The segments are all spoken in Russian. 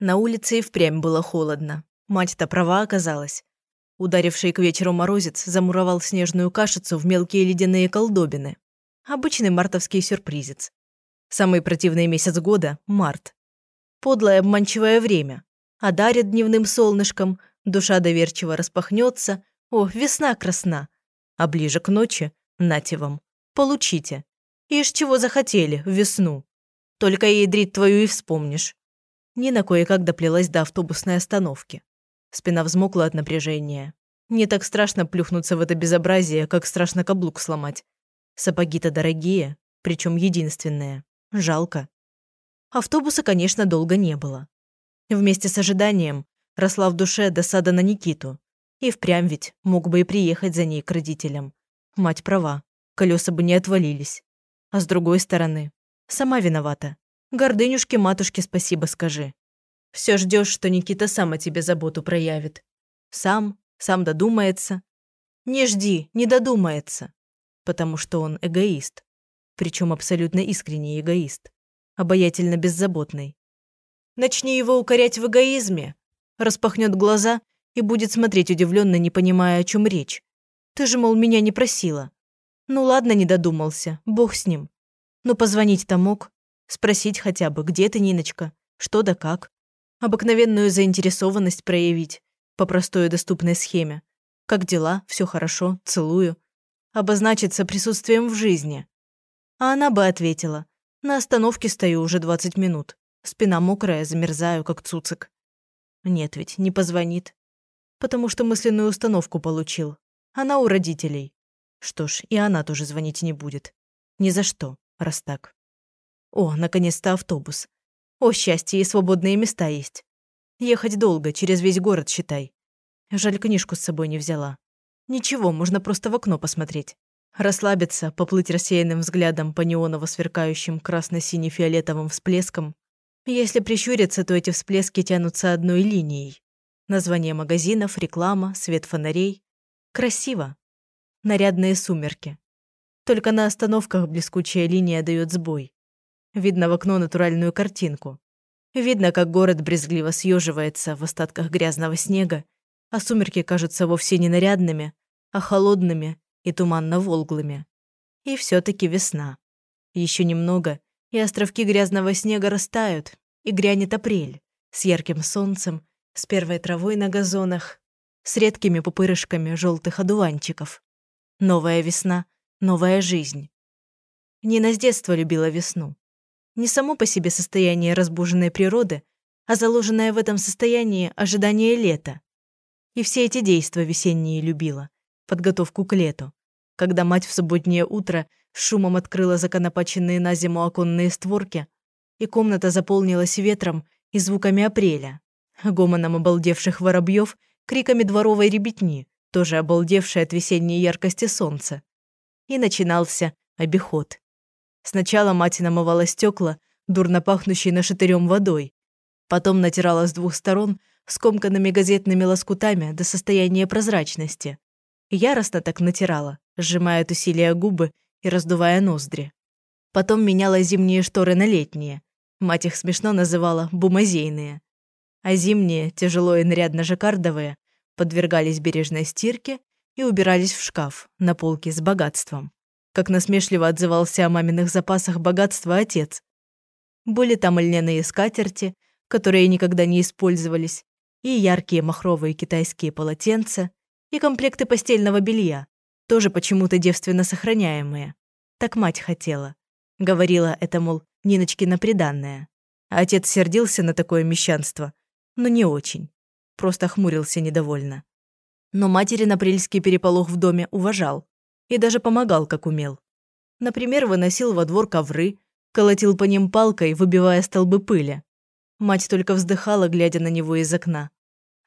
На улице и впрямь было холодно. Мать-то права оказалась. Ударивший к вечеру морозец замуровал снежную кашицу в мелкие ледяные колдобины. Обычный мартовский сюрпризец. Самый противный месяц года – март. Подлое обманчивое время. Одарит дневным солнышком, душа доверчиво распахнется. О, весна красна. А ближе к ночи – нате вам. Получите. Ишь чего захотели в весну. Только ядрит твою и вспомнишь. Нина кое-как доплелась до автобусной остановки. Спина взмокла от напряжения. Не так страшно плюхнуться в это безобразие, как страшно каблук сломать. Сапоги-то дорогие, причем единственные. Жалко. Автобуса, конечно, долго не было. Вместе с ожиданием росла в душе досада на Никиту. И впрямь ведь мог бы и приехать за ней к родителям. Мать права, колеса бы не отвалились. А с другой стороны, сама виновата. Гордынюшке матушке спасибо скажи. Все ждешь, что Никита сам о тебе заботу проявит. Сам, сам додумается. Не жди, не додумается. Потому что он эгоист. Причем абсолютно искренний эгоист. Обаятельно беззаботный. Начни его укорять в эгоизме. Распахнет глаза и будет смотреть удивленно, не понимая, о чем речь. Ты же, мол, меня не просила. Ну ладно, не додумался, бог с ним. Но позвонить-то мог. Спросить хотя бы, где ты, Ниночка, что да как обыкновенную заинтересованность проявить по простой и доступной схеме. Как дела, все хорошо, целую. Обозначиться присутствием в жизни. А она бы ответила. На остановке стою уже 20 минут. Спина мокрая, замерзаю, как цуцик. Нет ведь, не позвонит. Потому что мысленную установку получил. Она у родителей. Что ж, и она тоже звонить не будет. Ни за что, раз так. О, наконец-то автобус. О, счастье, и свободные места есть. Ехать долго, через весь город, считай. Жаль, книжку с собой не взяла. Ничего, можно просто в окно посмотреть. Расслабиться, поплыть рассеянным взглядом по неоново-сверкающим красно-сине-фиолетовым всплескам. Если прищуриться, то эти всплески тянутся одной линией. Название магазинов, реклама, свет фонарей. Красиво. Нарядные сумерки. Только на остановках блескучая линия дает сбой. Видно в окно натуральную картинку. Видно, как город брезгливо съеживается в остатках грязного снега, а сумерки кажутся вовсе не нарядными, а холодными и туманно-волглыми. И все таки весна. Еще немного, и островки грязного снега растают, и грянет апрель с ярким солнцем, с первой травой на газонах, с редкими пупырышками желтых одуванчиков. Новая весна, новая жизнь. Нина с детства любила весну. Не само по себе состояние разбуженной природы, а заложенное в этом состоянии ожидание лета. И все эти действия весенние любила, подготовку к лету. Когда мать в субботнее утро шумом открыла законопаченные на зиму оконные створки, и комната заполнилась ветром и звуками апреля, гомоном обалдевших воробьев, криками дворовой ребятни, тоже обалдевшей от весенней яркости солнца. И начинался обиход. Сначала мать намывала стекла, дурно пахнущей нашатырем водой. Потом натирала с двух сторон скомканными газетными лоскутами до состояния прозрачности. Яростно так натирала, сжимая от усилия губы и раздувая ноздри. Потом меняла зимние шторы на летние. Мать их смешно называла «бумазейные». А зимние, тяжело и нарядно-жаккардовые, подвергались бережной стирке и убирались в шкаф на полке с богатством как насмешливо отзывался о маминых запасах богатства отец. Были там льняные скатерти, которые никогда не использовались, и яркие махровые китайские полотенца, и комплекты постельного белья, тоже почему-то девственно сохраняемые. Так мать хотела. Говорила это, мол, Ниночкина приданное. Отец сердился на такое мещанство, но не очень. Просто хмурился недовольно. Но матери апрельский переполох в доме уважал и даже помогал, как умел. Например, выносил во двор ковры, колотил по ним палкой, выбивая столбы пыли. Мать только вздыхала, глядя на него из окна.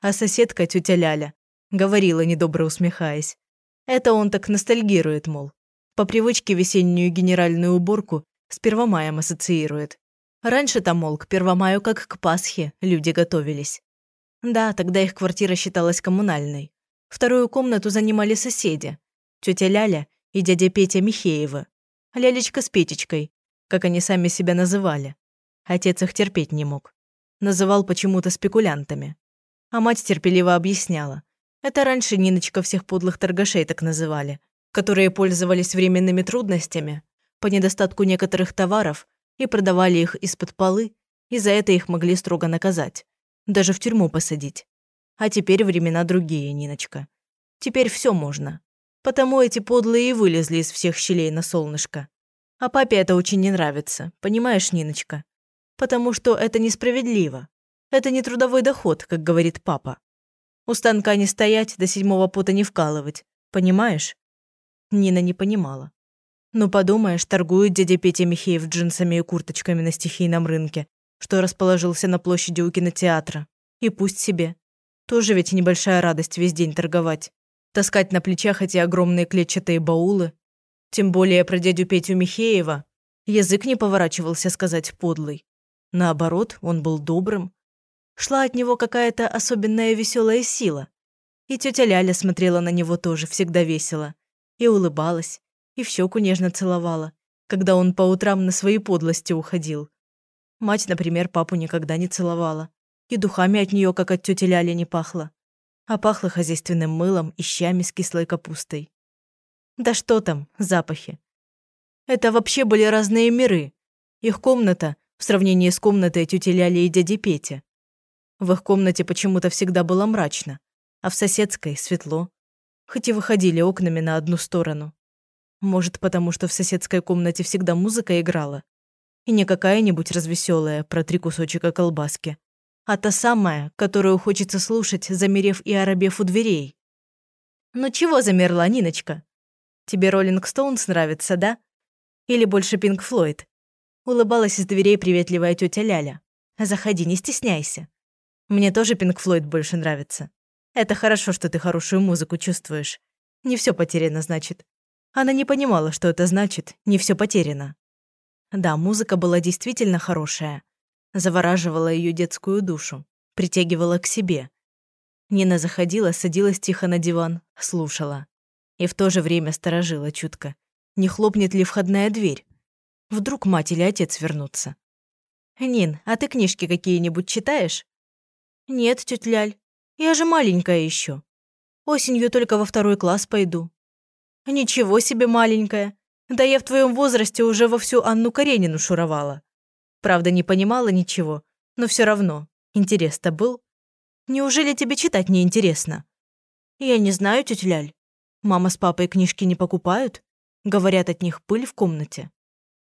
А соседка, тетя Ляля, говорила, недобро усмехаясь. Это он так ностальгирует, мол. По привычке весеннюю генеральную уборку с Первомаем ассоциирует. Раньше-то, мол, к Первомаю, как к Пасхе, люди готовились. Да, тогда их квартира считалась коммунальной. Вторую комнату занимали соседи, тетя Ляля и дядя Петя Михеева. Лялечка с Петечкой, как они сами себя называли. Отец их терпеть не мог. Называл почему-то спекулянтами. А мать терпеливо объясняла. Это раньше Ниночка всех подлых торгашей так называли, которые пользовались временными трудностями по недостатку некоторых товаров и продавали их из-под полы, и за это их могли строго наказать. Даже в тюрьму посадить. А теперь времена другие, Ниночка. Теперь все можно. Потому эти подлые и вылезли из всех щелей на солнышко. А папе это очень не нравится, понимаешь, Ниночка? Потому что это несправедливо. Это не трудовой доход, как говорит папа. У станка не стоять, до седьмого пота не вкалывать. Понимаешь? Нина не понимала. Ну, подумаешь, торгует дядя Петя Михеев джинсами и курточками на стихийном рынке, что расположился на площади у кинотеатра. И пусть себе. Тоже ведь небольшая радость весь день торговать. Таскать на плечах эти огромные клетчатые баулы. Тем более про дядю Петю Михеева. Язык не поворачивался сказать подлый. Наоборот, он был добрым. Шла от него какая-то особенная веселая сила. И тетя Ляля смотрела на него тоже всегда весело. И улыбалась, и в щеку нежно целовала, когда он по утрам на свои подлости уходил. Мать, например, папу никогда не целовала. И духами от нее, как от тети Ляли, не пахло. А пахло хозяйственным мылом и щами с кислой капустой. Да что там, запахи. Это вообще были разные миры. Их комната в сравнении с комнатой тети Ляли и дяди Пети. В их комнате почему-то всегда было мрачно, а в соседской светло, хоть и выходили окнами на одну сторону. Может, потому что в соседской комнате всегда музыка играла, и не какая-нибудь развеселая про три кусочка колбаски, а та самая, которую хочется слушать, замерев и оробев у дверей. «Ну чего замерла, Ниночка? Тебе Роллинг Стоунс нравится, да? Или больше Пинк Флойд?» Улыбалась из дверей приветливая тетя Ляля. «Заходи, не стесняйся. Мне тоже Пинк Флойд больше нравится. Это хорошо, что ты хорошую музыку чувствуешь. Не все потеряно, значит». Она не понимала, что это значит «не все потеряно». Да, музыка была действительно хорошая. Завораживала ее детскую душу, притягивала к себе. Нина заходила, садилась тихо на диван, слушала. И в то же время сторожила чутко. Не хлопнет ли входная дверь? Вдруг мать или отец вернутся. «Нин, а ты книжки какие-нибудь читаешь?» «Нет, тётя Ляль, я же маленькая еще. Осенью только во второй класс пойду». «Ничего себе маленькая. Да я в твоем возрасте уже во всю Анну Каренину шуровала. Правда, не понимала ничего, но все равно. Интерес-то был. Неужели тебе читать не интересно?» «Я не знаю, тётя Ляль. Мама с папой книжки не покупают. Говорят, от них пыль в комнате».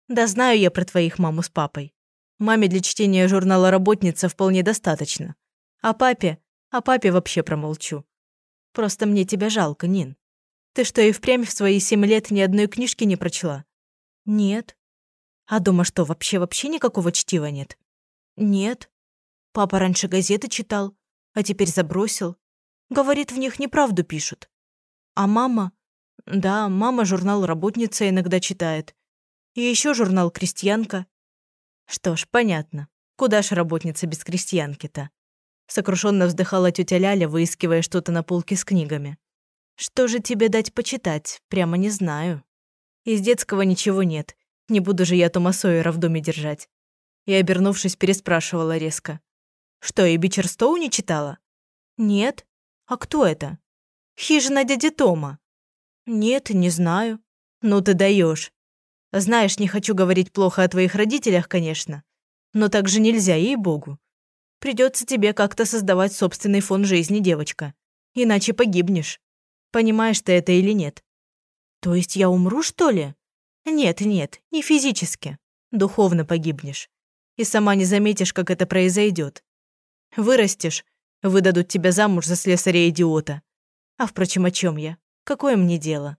Да знаю я про твоих маму с папой. Маме для чтения журнала «Работница» вполне достаточно. А папе? А папе вообще промолчу. Просто мне тебя жалко, Нин. Ты что, и впрямь в свои семь лет ни одной книжки не прочла? Нет. А дома что, вообще-вообще никакого чтива нет? Нет. Папа раньше газеты читал, а теперь забросил. Говорит, в них неправду пишут. А мама? Да, мама журнал «Работница» иногда читает. И еще журнал «Крестьянка». Что ж, понятно. Куда ж работница без крестьянки-то? Сокрушенно вздыхала тетя Ляля, выискивая что-то на полке с книгами. Что же тебе дать почитать? Прямо не знаю. Из детского ничего нет. Не буду же я Тома Сойера в доме держать. И, обернувшись, переспрашивала резко. Что, и Бичерстоу не читала? Нет. А кто это? Хижина дяди Тома. Нет, не знаю. Ну ты даешь. Знаешь, не хочу говорить плохо о твоих родителях, конечно, но так же нельзя, ей-богу. Придется тебе как-то создавать собственный фон жизни, девочка. Иначе погибнешь. Понимаешь ты это или нет? То есть я умру, что ли? Нет, нет, не физически. Духовно погибнешь. И сама не заметишь, как это произойдет. Вырастешь, выдадут тебя замуж за слесаря-идиота. А впрочем, о чем я? Какое мне дело?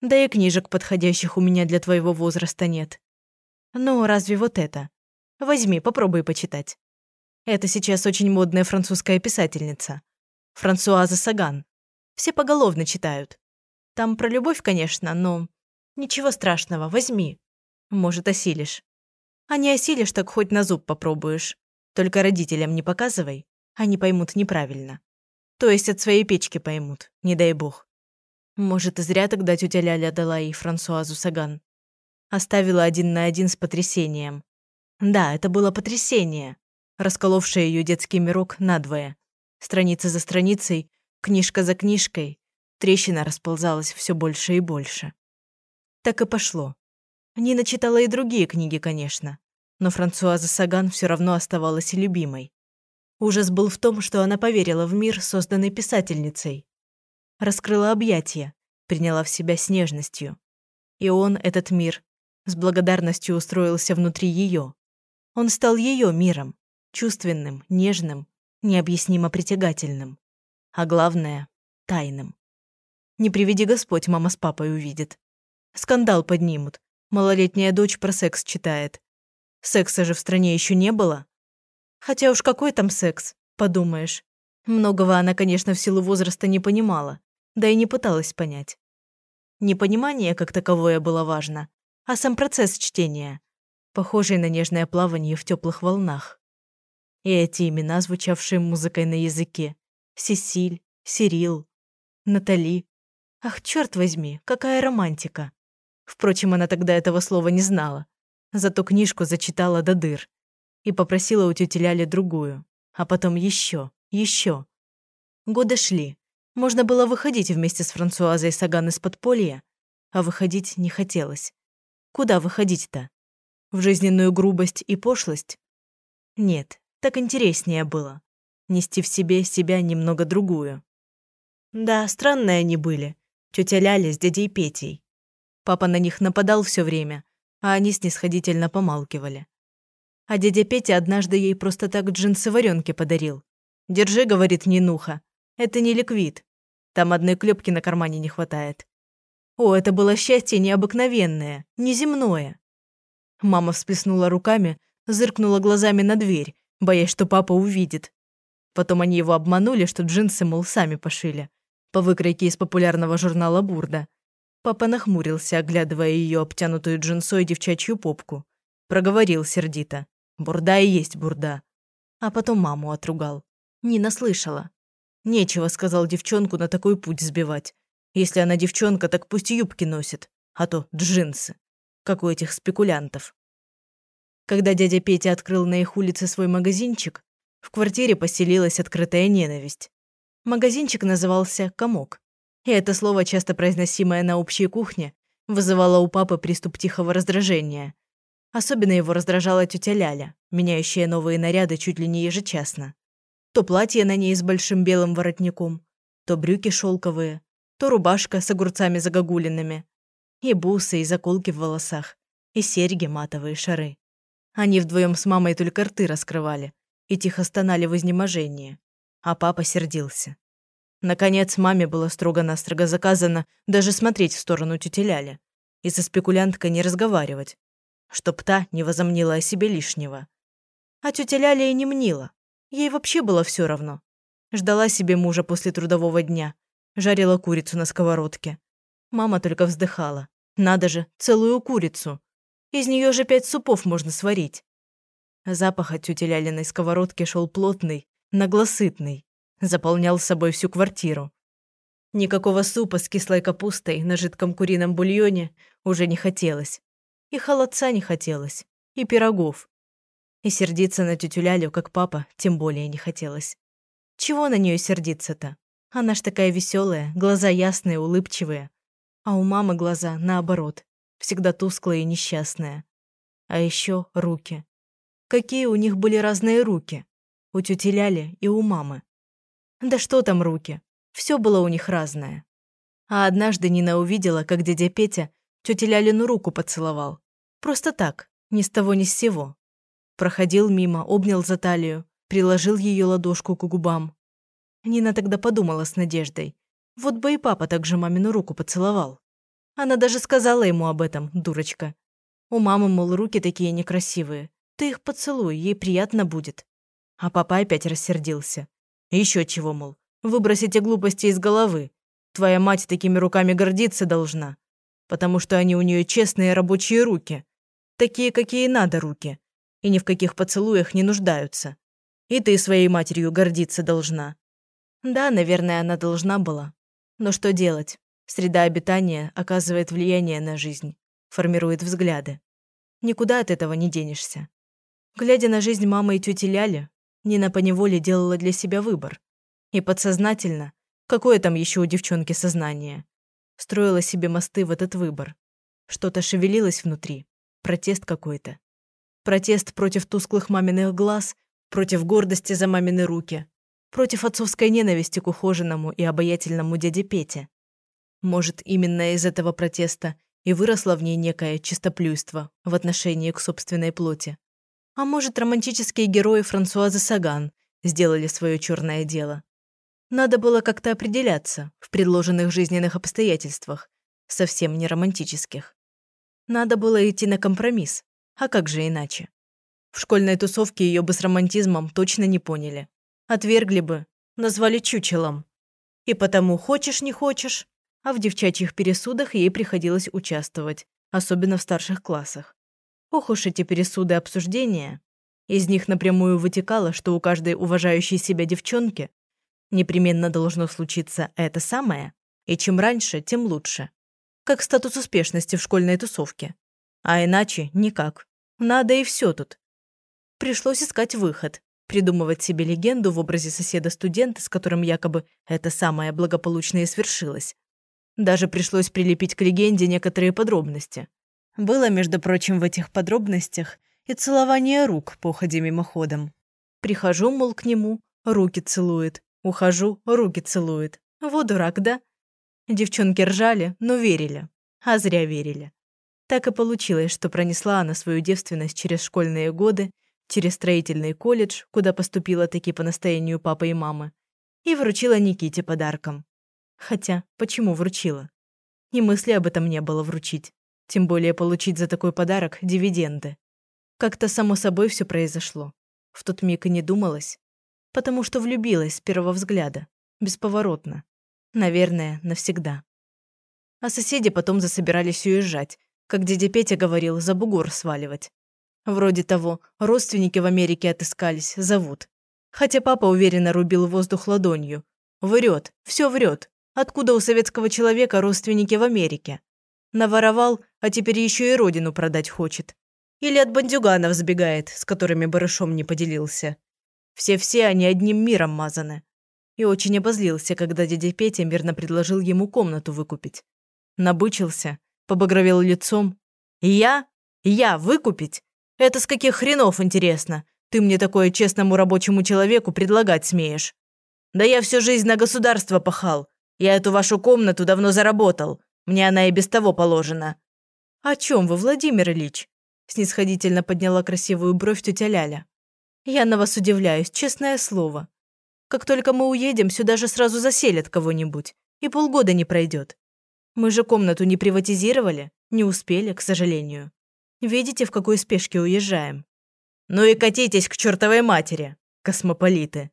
Да и книжек подходящих у меня для твоего возраста нет. Ну, разве вот это? Возьми, попробуй почитать. Это сейчас очень модная французская писательница. Франсуаза Саган. Все поголовно читают. Там про любовь, конечно, но... Ничего страшного, возьми. Может, осилишь. А не осилишь, так хоть на зуб попробуешь. Только родителям не показывай, они поймут неправильно. То есть от своей печки поймут, не дай бог. Может, и зря тогда тетя Ляля дала ей Франсуазу Саган. Оставила один на один с потрясением. Да, это было потрясение. расколовшая ее детский мирок надвое. Страница за страницей, книжка за книжкой, трещина расползалась все больше и больше. Так и пошло. Нина читала и другие книги, конечно, но Франсуаза Саган все равно оставалась любимой. Ужас был в том, что она поверила в мир, созданный писательницей. Раскрыла объятия, приняла в себя с нежностью. И он, этот мир, с благодарностью устроился внутри ее. Он стал ее миром, чувственным, нежным, необъяснимо притягательным. А главное – тайным. Не приведи Господь, мама с папой увидит. Скандал поднимут. Малолетняя дочь про секс читает. Секса же в стране еще не было. Хотя уж какой там секс, подумаешь. Многого она, конечно, в силу возраста не понимала, да и не пыталась понять. Непонимание как таковое было важно, а сам процесс чтения, похожий на нежное плавание в теплых волнах. И эти имена, звучавшие музыкой на языке. Сесиль, Сирил, Натали. Ах, черт возьми, какая романтика. Впрочем, она тогда этого слова не знала. Зато книжку зачитала до дыр и попросила у тети Ляли другую, а потом еще, еще. Годы шли. Можно было выходить вместе с Франсуазой Саган из подполья, а выходить не хотелось. Куда выходить-то? В жизненную грубость и пошлость? Нет, так интереснее было. Нести в себе себя немного другую. Да, странные они были. Тетя Ляля с дядей Петей. Папа на них нападал все время, а они снисходительно помалкивали. А дядя Петя однажды ей просто так джинсы варенки подарил. «Держи», — говорит Нинуха. «Это не ликвид. Там одной клепки на кармане не хватает». О, это было счастье необыкновенное, неземное. Мама всплеснула руками, зыркнула глазами на дверь, боясь, что папа увидит. Потом они его обманули, что джинсы, мол, сами пошили. По выкройке из популярного журнала «Бурда». Папа нахмурился, оглядывая ее обтянутую джинсой девчачью попку. Проговорил сердито. Бурда и есть бурда. А потом маму отругал. Нина слышала. Нечего, сказал девчонку, на такой путь сбивать. Если она девчонка, так пусть юбки носит, а то джинсы, как у этих спекулянтов. Когда дядя Петя открыл на их улице свой магазинчик, в квартире поселилась открытая ненависть. Магазинчик назывался «Комок». И это слово, часто произносимое на общей кухне, вызывало у папы приступ тихого раздражения. Особенно его раздражала тетя Ляля, меняющая новые наряды чуть ли не ежечасно. То платье на ней с большим белым воротником, то брюки шелковые, то рубашка с огурцами загогулинами, и бусы, и заколки в волосах, и серьги матовые шары. Они вдвоем с мамой только рты раскрывали и тихо стонали в изнеможении, а папа сердился. Наконец, маме было строго-настрого заказано даже смотреть в сторону тети и со спекулянткой не разговаривать, чтоб та не возомнила о себе лишнего. А тетя Ляля и не мнила. Ей вообще было все равно. Ждала себе мужа после трудового дня. Жарила курицу на сковородке. Мама только вздыхала. Надо же, целую курицу. Из нее же пять супов можно сварить. Запах от тети Лялиной сковородки шел плотный, наглосытный. Заполнял собой всю квартиру. Никакого супа с кислой капустой на жидком курином бульоне уже не хотелось. И холодца не хотелось, и пирогов. И сердиться на тетю Лялю, как папа, тем более не хотелось. Чего на нее сердиться-то? Она ж такая веселая, глаза ясные, улыбчивые. А у мамы глаза, наоборот, всегда тусклые и несчастные. А еще руки. Какие у них были разные руки. У тети Ляли и у мамы. Да что там руки? Все было у них разное. А однажды Нина увидела, как дядя Петя тете Лялину руку поцеловал. Просто так, ни с того ни с сего. Проходил мимо, обнял за талию, приложил ее ладошку к губам. Нина тогда подумала с надеждой. Вот бы и папа также мамину руку поцеловал. Она даже сказала ему об этом, дурочка. У мамы, мол, руки такие некрасивые. Ты их поцелуй, ей приятно будет. А папа опять рассердился. Еще чего, мол, выбрось эти глупости из головы. Твоя мать такими руками гордиться должна. Потому что они у нее честные рабочие руки. Такие, какие надо руки. И ни в каких поцелуях не нуждаются. И ты своей матерью гордиться должна. Да, наверное, она должна была. Но что делать? Среда обитания оказывает влияние на жизнь, формирует взгляды. Никуда от этого не денешься. Глядя на жизнь мамы и тети Ляли, Нина поневоле делала для себя выбор. И подсознательно, какое там еще у девчонки сознание, строила себе мосты в этот выбор. Что-то шевелилось внутри, протест какой-то. Протест против тусклых маминых глаз, против гордости за мамины руки, против отцовской ненависти к ухоженному и обаятельному дяде Пете. Может, именно из этого протеста и выросло в ней некое чистоплюйство в отношении к собственной плоти. А может, романтические герои Франсуазы Саган сделали свое черное дело. Надо было как-то определяться в предложенных жизненных обстоятельствах, совсем не романтических. Надо было идти на компромисс, а как же иначе? В школьной тусовке ее бы с романтизмом точно не поняли. Отвергли бы, назвали чучелом. И потому хочешь не хочешь, а в девчачьих пересудах ей приходилось участвовать, особенно в старших классах. Ох уж эти пересуды обсуждения. Из них напрямую вытекало, что у каждой уважающей себя девчонки непременно должно случиться это самое, и чем раньше, тем лучше. Как статус успешности в школьной тусовке. А иначе никак. Надо и все тут. Пришлось искать выход, придумывать себе легенду в образе соседа-студента, с которым якобы это самое благополучное свершилось. Даже пришлось прилепить к легенде некоторые подробности. Было, между прочим, в этих подробностях и целование рук походе мимоходом. Прихожу, мол, к нему, руки целует. Ухожу, руки целует. Вот дурак, да? Девчонки ржали, но верили. А зря верили. Так и получилось, что пронесла она свою девственность через школьные годы, через строительный колледж, куда поступила таки по настоянию папы и мамы, и вручила Никите подарком. Хотя, почему вручила? И мысли об этом не было вручить. Тем более получить за такой подарок дивиденды. Как-то само собой все произошло. В тот миг и не думалось. Потому что влюбилась с первого взгляда. Бесповоротно. Наверное, навсегда. А соседи потом засобирались уезжать, как дядя Петя говорил, за бугор сваливать. Вроде того, родственники в Америке отыскались, зовут. Хотя папа уверенно рубил воздух ладонью. Врет, все врет. Откуда у советского человека родственники в Америке? Наворовал, а теперь еще и родину продать хочет. Или от бандюганов сбегает, с которыми барышом не поделился. Все-все они одним миром мазаны. И очень обозлился, когда дядя Петя мирно предложил ему комнату выкупить. Набычился, побагровел лицом. «Я? Я выкупить? Это с каких хренов, интересно? Ты мне такое честному рабочему человеку предлагать смеешь? Да я всю жизнь на государство пахал, я эту вашу комнату давно заработал. Мне она и без того положена». «О чем вы, Владимир Ильич?» Снисходительно подняла красивую бровь тетя Ляля. «Я на вас удивляюсь, честное слово. Как только мы уедем, сюда же сразу заселят кого-нибудь. И полгода не пройдет. Мы же комнату не приватизировали, не успели, к сожалению. Видите, в какой спешке уезжаем?» «Ну и катитесь к чертовой матери, космополиты!»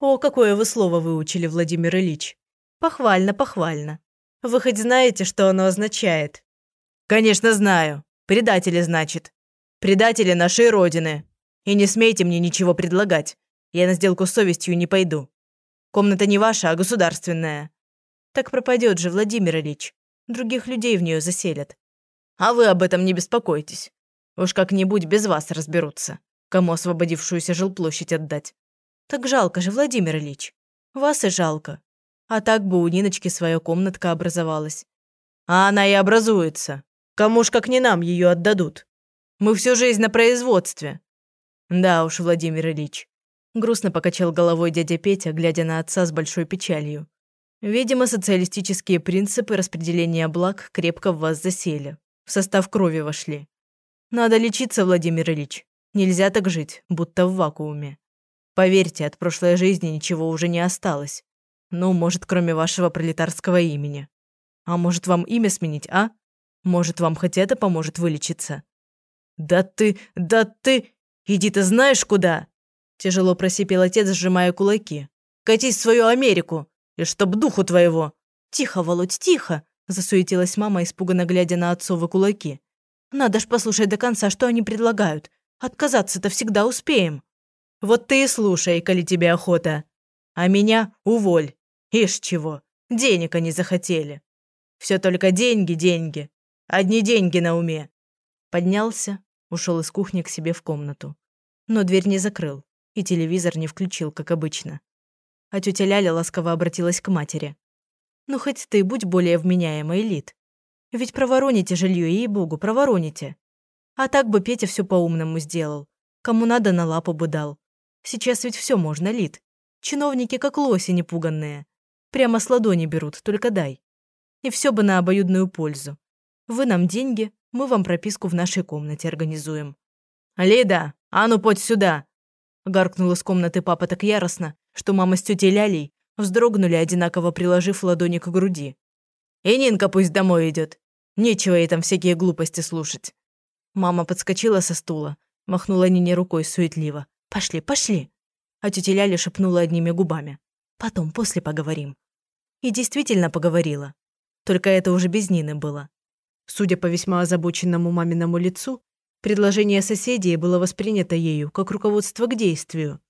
«О, какое вы слово выучили, Владимир Ильич!» Похвально, похвально. Вы хоть знаете, что оно означает? Конечно, знаю. Предатели, значит. Предатели нашей Родины. И не смейте мне ничего предлагать. Я на сделку с совестью не пойду. Комната не ваша, а государственная. Так пропадет же, Владимир Ильич. Других людей в нее заселят. А вы об этом не беспокойтесь. Уж как-нибудь без вас разберутся, кому освободившуюся жилплощадь отдать. Так жалко же, Владимир Ильич. Вас и жалко. А так бы у Ниночки своя комнатка образовалась. А она и образуется. Кому ж как не нам ее отдадут? Мы всю жизнь на производстве. Да уж, Владимир Ильич. Грустно покачал головой дядя Петя, глядя на отца с большой печалью. Видимо, социалистические принципы распределения благ крепко в вас засели. В состав крови вошли. Надо лечиться, Владимир Ильич. Нельзя так жить, будто в вакууме. Поверьте, от прошлой жизни ничего уже не осталось. Ну, может, кроме вашего пролетарского имени. А может, вам имя сменить, а? Может, вам хоть это поможет вылечиться? Да ты, да ты... Иди ты знаешь куда? Тяжело просипел отец, сжимая кулаки. Катись в свою Америку, и чтоб духу твоего. Тихо, Володь, тихо, засуетилась мама, испуганно глядя на отцовы кулаки. Надо ж послушать до конца, что они предлагают. Отказаться-то всегда успеем. Вот ты и слушай, коли тебе охота. А меня уволь. Ишь чего, денег они захотели. Все только деньги, деньги. Одни деньги на уме. Поднялся, ушел из кухни к себе в комнату. но дверь не закрыл и телевизор не включил, как обычно. А тетя Ляля ласково обратилась к матери. «Ну, хоть ты будь более вменяемой, Лид. Ведь провороните жилье, ей-богу, провороните. А так бы Петя все по-умному сделал. Кому надо, на лапу бы дал. Сейчас ведь все можно, Лид. Чиновники как лоси непуганные. Прямо с ладони берут, только дай. И все бы на обоюдную пользу. Вы нам деньги, мы вам прописку в нашей комнате организуем. «Лида, а ну подь сюда!» Гаркнул из комнаты папа так яростно, что мама с тетей Лялей вздрогнули, одинаково приложив ладони к груди. «И Нинка пусть домой идет. Нечего ей там всякие глупости слушать». Мама подскочила со стула, махнула Нине рукой суетливо. «Пошли, пошли!» А тетя Ляля шепнула одними губами. «Потом, после поговорим». И действительно поговорила. Только это уже без Нины было. Судя по весьма озабоченному маминому лицу, предложение соседей было воспринято ею как руководство к действию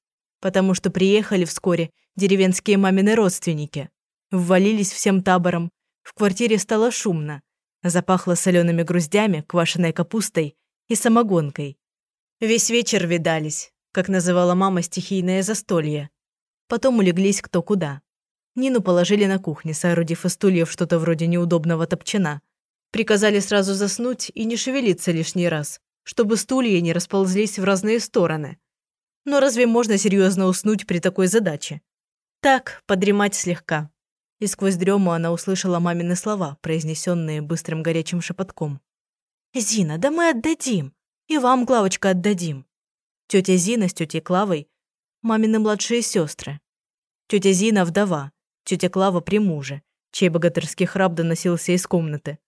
потому что приехали вскоре деревенские мамины родственники. Ввалились всем табором, в квартире стало шумно, запахло солеными груздями, квашеной капустой и самогонкой. Весь вечер видались, как называла мама стихийное застолье. Потом улеглись кто куда. Нину положили на кухне, соорудив из стульев что-то вроде неудобного топчана. Приказали сразу заснуть и не шевелиться лишний раз, чтобы стулья не расползлись в разные стороны. Но разве можно серьезно уснуть при такой задаче? Так, подремать слегка. И сквозь дрему она услышала мамины слова, произнесенные быстрым горячим шепотком. «Зина, да мы отдадим. И вам, Клавочка, отдадим». Тетя Зина с тетей Клавой – мамины младшие сестры. Тетя Зина – вдова, тетя Клава – при муже, чей богатырский храп доносился из комнаты.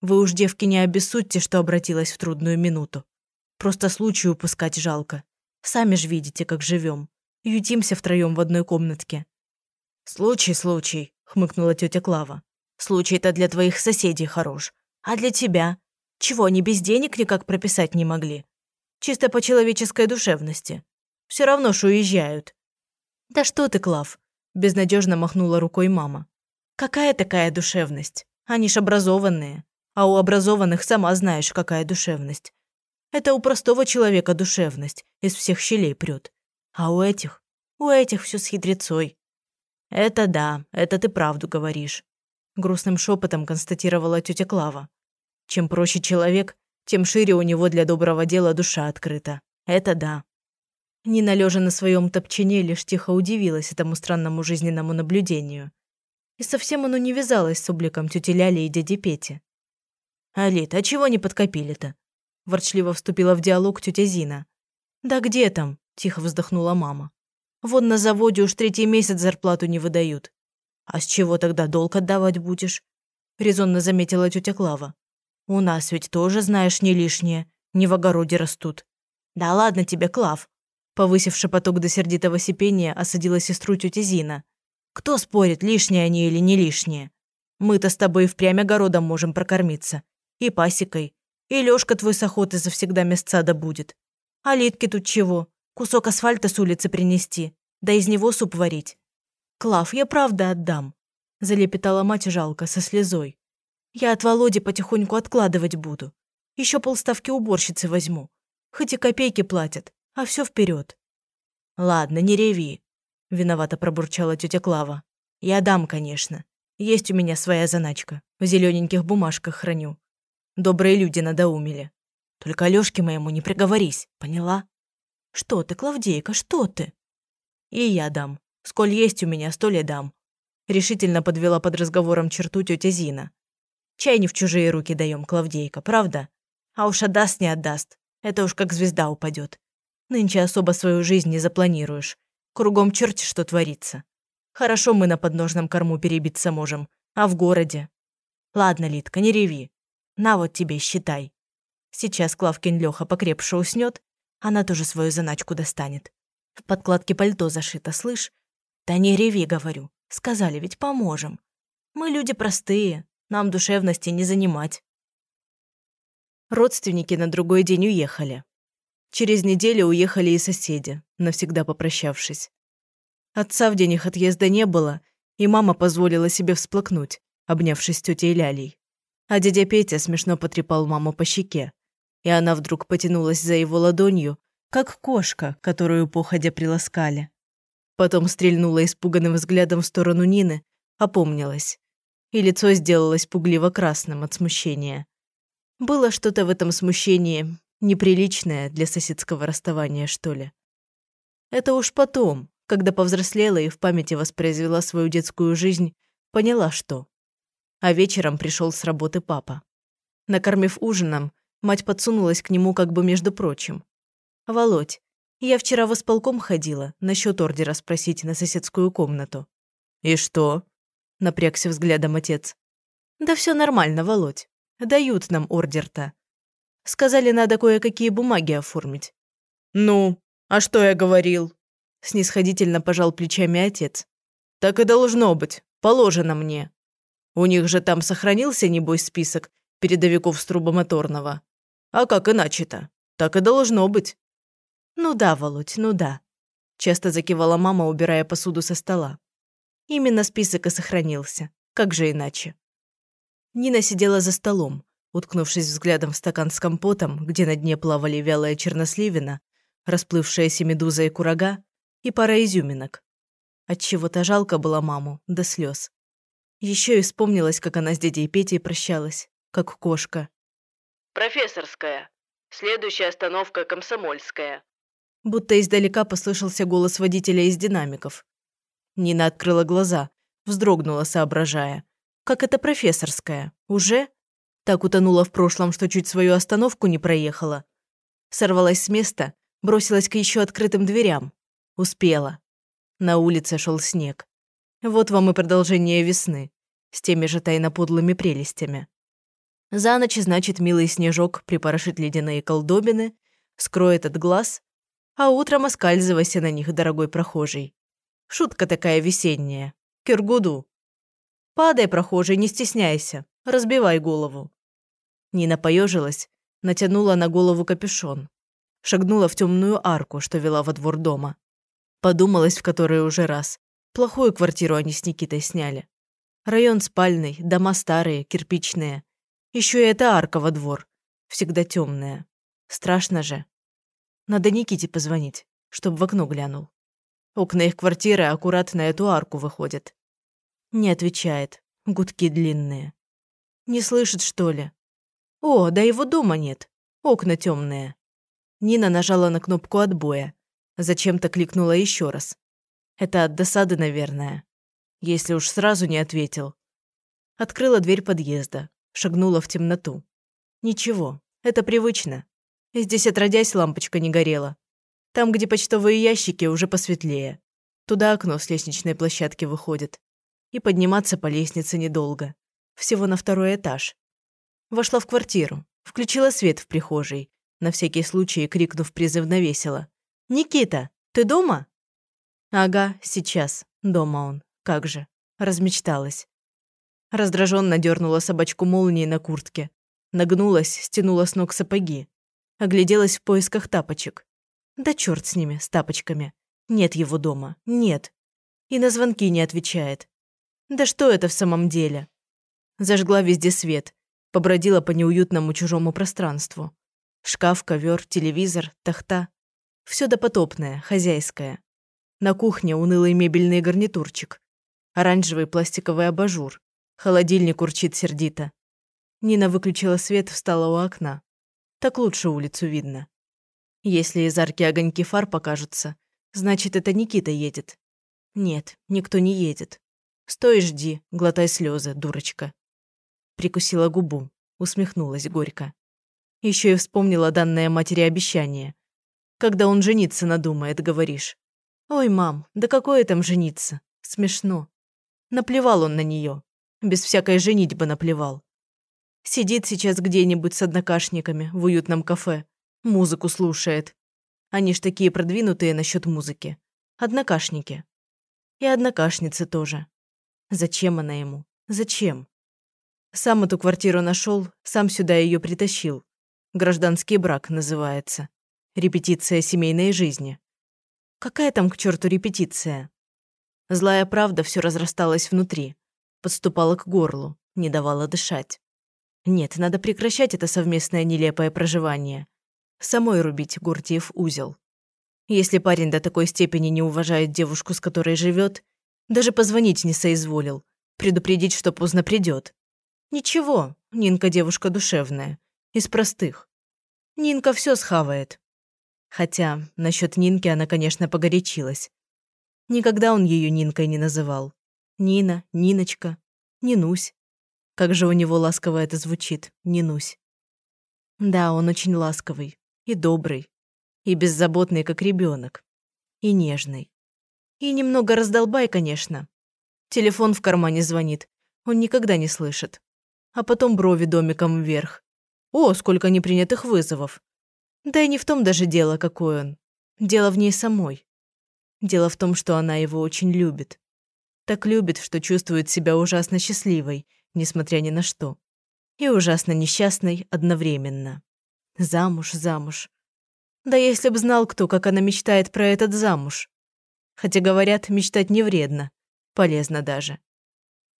Вы уж, девки, не обессудьте, что обратилась в трудную минуту. Просто случай упускать жалко. Сами ж видите, как живем. Ютимся втроем в одной комнатке». «Случай, случай», — хмыкнула тетя Клава. «Случай-то для твоих соседей хорош. А для тебя? Чего они без денег никак прописать не могли? Чисто по человеческой душевности. Все равно ж уезжают». «Да что ты, Клав?» – безнадежно махнула рукой мама. «Какая такая душевность? Они ж образованные. А у образованных сама знаешь, какая душевность. Это у простого человека душевность из всех щелей прет. А у этих, у этих все с хитрецой. Это да, это ты правду говоришь. Грустным шепотом констатировала тетя Клава. Чем проще человек, тем шире у него для доброго дела душа открыта. Это да. Нина, лежа на своем топчине, лишь тихо удивилась этому странному жизненному наблюдению. И совсем оно не вязалось с обликом тети Ляли и дяди Пети. «Алит, а чего не подкопили-то?» ворчливо вступила в диалог тетя Зина. «Да где там?» – тихо вздохнула мама. «Вон на заводе уж третий месяц зарплату не выдают. А с чего тогда долг отдавать будешь?» – резонно заметила тетя Клава. «У нас ведь тоже, знаешь, не лишнее, не в огороде растут». «Да ладно тебе, Клав!» Повысив шепоток до сердитого сипения, осадила сестру тетя Зина. «Кто спорит, лишние они или не лишние? Мы-то с тобой впрямь огородом можем прокормиться. И пасекой. И Лёшка твой с охоты завсегда мясца добудет. А Литке тут чего? Кусок асфальта с улицы принести, да из него суп варить. Клав, я правда отдам. Залепетала мать жалко, со слезой. Я от Володи потихоньку откладывать буду. Еще полставки уборщицы возьму. Хоть и копейки платят, а все вперед. Ладно, не реви. Виновато пробурчала тетя Клава. Я дам, конечно. Есть у меня своя заначка. В зелененьких бумажках храню. Добрые люди надоумили. Только Алёшке моему не приговорись, поняла? Что ты, Клавдейка, что ты? И я дам. Сколь есть у меня, столь и дам. Решительно подвела под разговором черту тетя Зина. Чай не в чужие руки даем, Клавдейка, правда? А уж отдаст, не отдаст. Это уж как звезда упадет. Нынче особо свою жизнь не запланируешь. Кругом черти что творится. Хорошо мы на подножном корму перебиться можем, а в городе? Ладно, Литка, не реви. На вот тебе, считай. Сейчас Клавкин Лёха покрепше уснёт, она тоже свою заначку достанет. В подкладке пальто зашито, слышь? Да не реви, говорю. Сказали ведь поможем. Мы люди простые, нам душевности не занимать. Родственники на другой день уехали. Через неделю уехали и соседи, навсегда попрощавшись. Отца в день их отъезда не было, и мама позволила себе всплакнуть, обнявшись с тетей Лялей. А дядя Петя смешно потрепал маму по щеке, и она вдруг потянулась за его ладонью, как кошка, которую походя приласкали. Потом стрельнула испуганным взглядом в сторону Нины, опомнилась. И лицо сделалось пугливо красным от смущения. Было что-то в этом смущении неприличное для соседского расставания, что ли. Это уж потом, когда повзрослела и в памяти воспроизвела свою детскую жизнь, поняла, что. А вечером пришел с работы папа. Накормив ужином, мать подсунулась к нему как бы между прочим. «Володь, я вчера в исполком ходила, насчет ордера спросить на соседскую комнату». «И что?» – напрягся взглядом отец. «Да все нормально, Володь. Дают нам ордер-то. Сказали, надо кое-какие бумаги оформить». «Ну, а что я говорил?» – снисходительно пожал плечами отец. «Так и должно быть. Положено мне. У них же там сохранился, небось, список передовиков струбомоторного. А как иначе-то? Так и должно быть». «Ну да, Володь, ну да», – часто закивала мама, убирая посуду со стола. Именно список и сохранился. Как же иначе? Нина сидела за столом, уткнувшись взглядом в стакан с компотом, где на дне плавали вялая черносливина, расплывшаяся медуза и курага и пара изюминок. Отчего-то жалко было маму, до слез. Еще и вспомнилось, как она с дядей Петей прощалась, как кошка. «Профессорская. Следующая остановка Комсомольская будто издалека послышался голос водителя из динамиков. Нина открыла глаза, вздрогнула, соображая. «Как это профессорская? Уже?» Так утонула в прошлом, что чуть свою остановку не проехала. Сорвалась с места, бросилась к еще открытым дверям. Успела. На улице шел снег. Вот вам и продолжение весны, с теми же тайноподлыми прелестями. За ночь, значит, милый снежок припорошит ледяные колдобины, скроет от глаз, а утром оскальзывайся на них, дорогой прохожий. Шутка такая весенняя. Киргуду. Падай, прохожий, не стесняйся. Разбивай голову. Нина поежилась, натянула на голову капюшон. Шагнула в темную арку, что вела во двор дома. Подумалась в который уже раз. Плохую квартиру они с Никитой сняли. Район спальный, дома старые, кирпичные. Еще и эта арка во двор. Всегда темная. Страшно же. Надо Никите позвонить, чтоб в окно глянул. Окна их квартиры аккурат на эту арку выходят. Не отвечает. Гудки длинные. Не слышит, что ли? О, да его дома нет. Окна темные. Нина нажала на кнопку отбоя. Зачем-то кликнула еще раз. Это от досады, наверное. Если уж сразу не ответил. Открыла дверь подъезда. Шагнула в темноту. Ничего, это привычно. Здесь отродясь лампочка не горела. Там, где почтовые ящики, уже посветлее. Туда окно с лестничной площадки выходит. И подниматься по лестнице недолго. Всего на второй этаж. Вошла в квартиру, включила свет в прихожей, на всякий случай крикнув призывно весело. «Никита, ты дома?» «Ага, сейчас. Дома он. Как же». Размечталась. Раздраженно дернула собачку молнией на куртке. Нагнулась, стянула с ног сапоги. Огляделась в поисках тапочек. Да черт с ними, с тапочками. Нет его дома. Нет. И на звонки не отвечает. Да что это в самом деле? Зажгла везде свет. Побродила по неуютному чужому пространству. Шкаф, ковер, телевизор, тахта. Все допотопное, хозяйское. На кухне унылый мебельный гарнитурчик. Оранжевый пластиковый абажур. Холодильник урчит сердито. Нина выключила свет, встала у окна. Так лучше улицу видно. Если из арки огоньки фар покажутся, значит, это Никита едет. Нет, никто не едет. Стой и жди, глотай слезы, дурочка. Прикусила губу, усмехнулась горько. Еще и вспомнила данное матери обещание. Когда он жениться надумает, говоришь. Ой, мам, да какое там жениться? Смешно. Наплевал он на нее. Без всякой женитьбы наплевал. Сидит сейчас где-нибудь с однокашниками в уютном кафе. Музыку слушает. Они ж такие продвинутые насчет музыки. Однокашники. И однокашницы тоже. Зачем она ему? Зачем? Сам эту квартиру нашел, сам сюда ее притащил. Гражданский брак называется. Репетиция семейной жизни. Какая там к черту репетиция? Злая правда все разрасталась внутри, подступала к горлу, не давала дышать. Нет, надо прекращать это совместное нелепое проживание. самой рубить Гордиев узел. Если парень до такой степени не уважает девушку, с которой живет, даже позвонить не соизволил, предупредить, что поздно придет. Ничего, Нинка девушка душевная, из простых. Нинка все схавает. Хотя насчет Нинки она, конечно, погорячилась. Никогда он ее Нинкой не называл. Нина, Ниночка, Нинусь. Как же у него ласково это звучит, Нинусь. Да, он очень ласковый и добрый, и беззаботный, как ребенок, и нежный. И немного раздолбай, конечно. Телефон в кармане звонит, он никогда не слышит. А потом брови домиком вверх. О, сколько непринятых вызовов. Да и не в том даже дело, какой он. Дело в ней самой. Дело в том, что она его очень любит. Так любит, что чувствует себя ужасно счастливой, несмотря ни на что. И ужасно несчастной одновременно. Замуж, замуж. Да если б знал кто, как она мечтает про этот замуж. Хотя, говорят, мечтать не вредно. Полезно даже.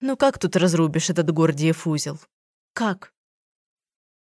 Ну как тут разрубишь этот Гордиев узел? Как?